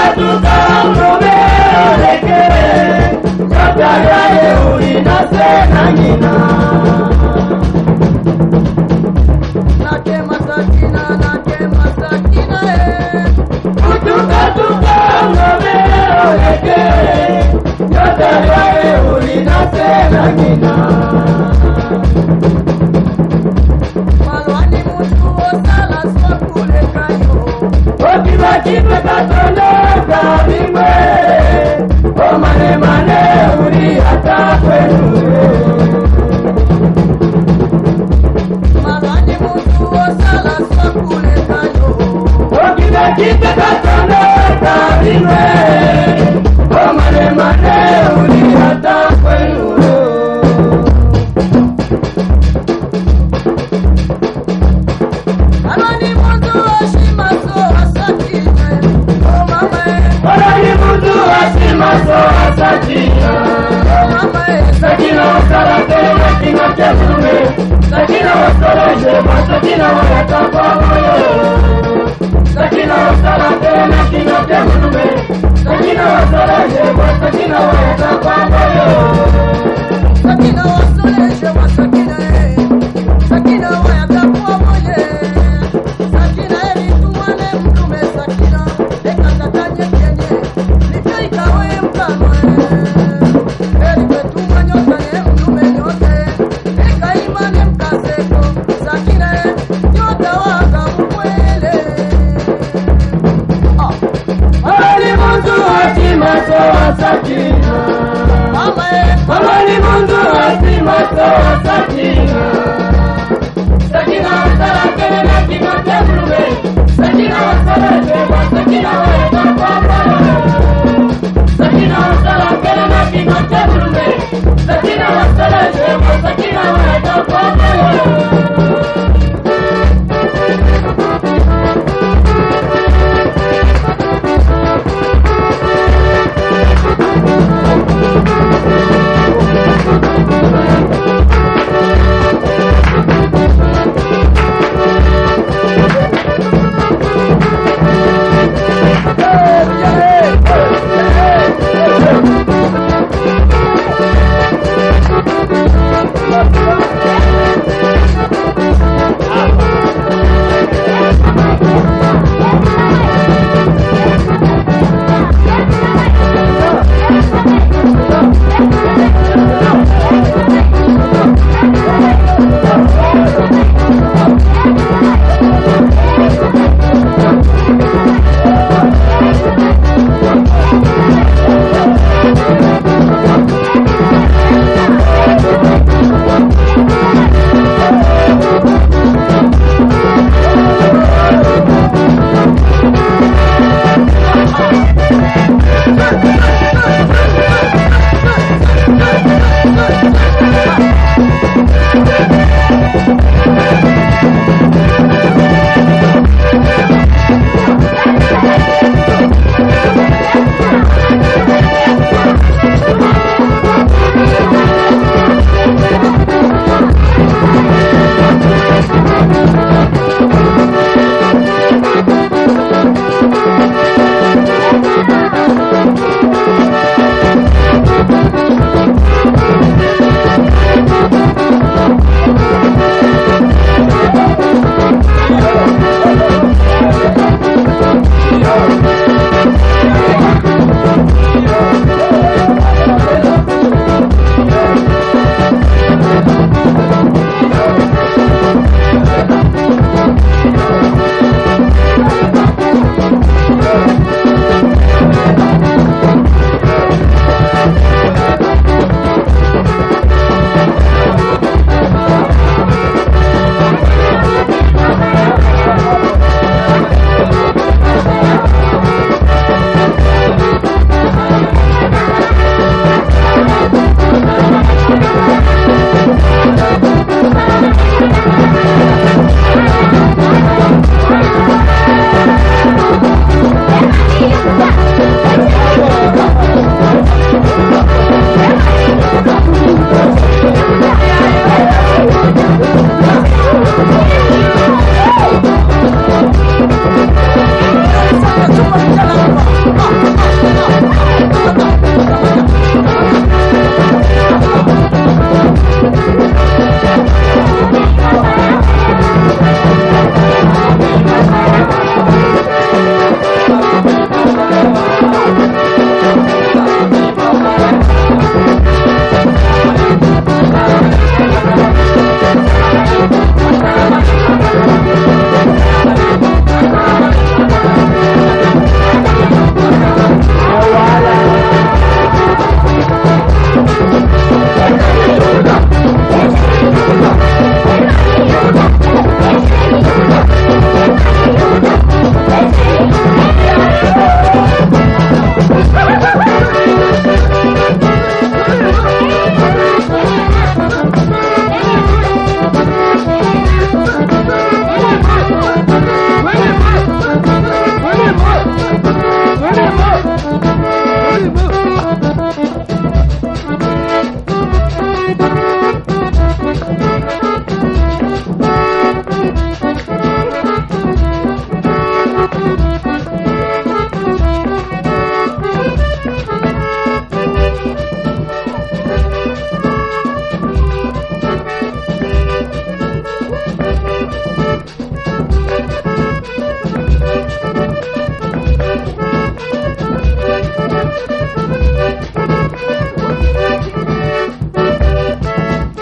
ṣètùkà òwe òrèké yọ̀dàrí ayé òrìnà sẹ́nà yìí satina satina wasala tena kinga kyakume satina wasala jema satina wayatapamoyo satina wasala tena kinga kyakume satina wasala jema satina wayatapamoyo